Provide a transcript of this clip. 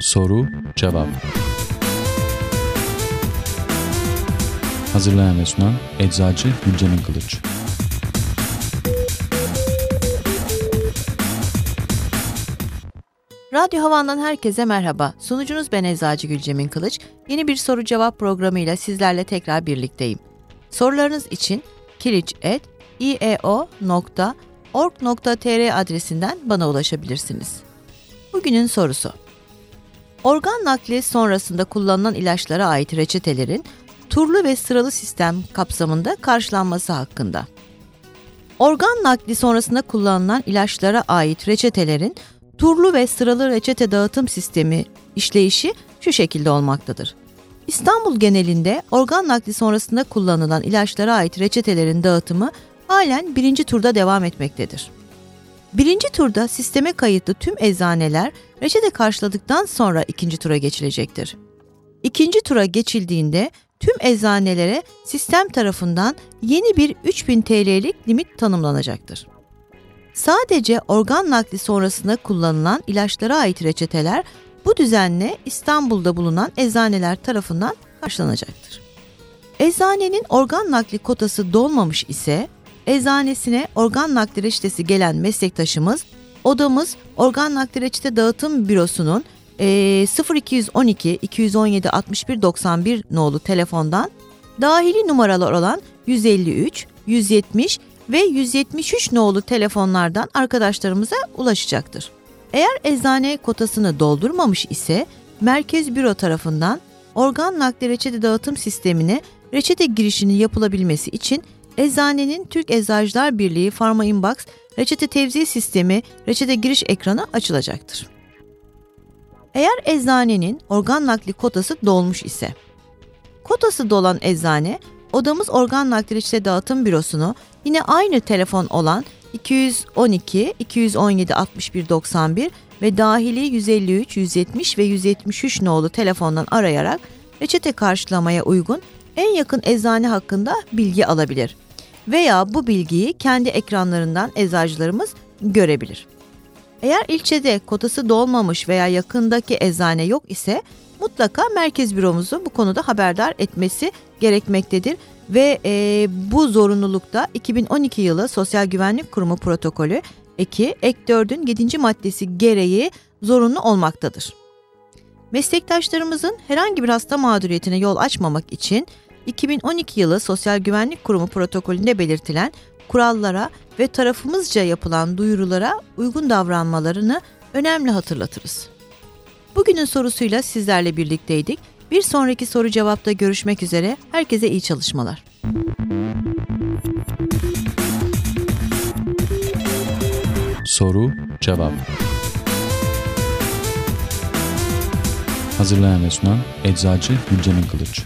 Soru Cevap Hazırlayan ve sunan Eczacı Gülcemin Kılıç Radyo Havan'dan herkese merhaba. Sunucunuz ben Eczacı Gülcemin Kılıç. Yeni bir soru cevap programıyla sizlerle tekrar birlikteyim. Sorularınız için kiliç.ieo.org.tr adresinden bana ulaşabilirsiniz. Bugünün sorusu. Organ nakli sonrasında kullanılan ilaçlara ait reçetelerin turlu ve sıralı sistem kapsamında karşılanması hakkında. Organ nakli sonrasında kullanılan ilaçlara ait reçetelerin turlu ve sıralı reçete dağıtım sistemi işleyişi şu şekilde olmaktadır. İstanbul genelinde organ nakli sonrasında kullanılan ilaçlara ait reçetelerin dağıtımı halen birinci turda devam etmektedir. Birinci turda sisteme kayıtlı tüm eczaneler reçete karşıladıktan sonra ikinci tura geçilecektir. İkinci tura geçildiğinde tüm eczanelere sistem tarafından yeni bir 3000 TL'lik limit tanımlanacaktır. Sadece organ nakli sonrasında kullanılan ilaçlara ait reçeteler bu düzenle İstanbul'da bulunan eczaneler tarafından karşılanacaktır. Eczanenin organ nakli kotası dolmamış ise eczanesine organ nakli reçetesi gelen meslektaşımız odamız organ nakli reçete dağıtım bürosunun e, 0212 217 61 91 nolu telefondan dahili numaralar olan 153, 170 ve 173 nolu telefonlardan arkadaşlarımıza ulaşacaktır. Eğer eczane kotasını doldurmamış ise merkez büro tarafından organ nakli reçete dağıtım sistemine reçete girişinin yapılabilmesi için eczanenin Türk Eczacılar Birliği Pharma Inbox reçete tevzi sistemi reçete giriş ekranı açılacaktır. Eğer eczanenin organ nakli kotası dolmuş ise, kotası dolan eczane odamız organ nakli reçete dağıtım bürosunu yine aynı telefon olan 212 217 61 91 ve dahili 153 170 ve 173 nolu telefondan arayarak reçete karşılamaya uygun en yakın eczane hakkında bilgi alabilir veya bu bilgiyi kendi ekranlarından eczacılarımız görebilir. Eğer ilçede kotası dolmamış veya yakındaki eczane yok ise mutlaka merkez büromuzu bu konuda haberdar etmesi gerekmektedir ve e, bu zorunlulukta 2012 yılı Sosyal Güvenlik Kurumu protokolü eki ek 4'ün 7. maddesi gereği zorunlu olmaktadır. Meslektaşlarımızın herhangi bir hasta mağduriyetine yol açmamak için 2012 yılı Sosyal Güvenlik Kurumu protokolünde belirtilen kurallara ve tarafımızca yapılan duyurulara uygun davranmalarını önemli hatırlatırız. Bugünün sorusuyla sizlerle birlikteydik. Bir sonraki soru cevapta görüşmek üzere. Herkese iyi çalışmalar. Soru Cevap Hazırlayan ve sunan Eczacı Gülcemin Kılıç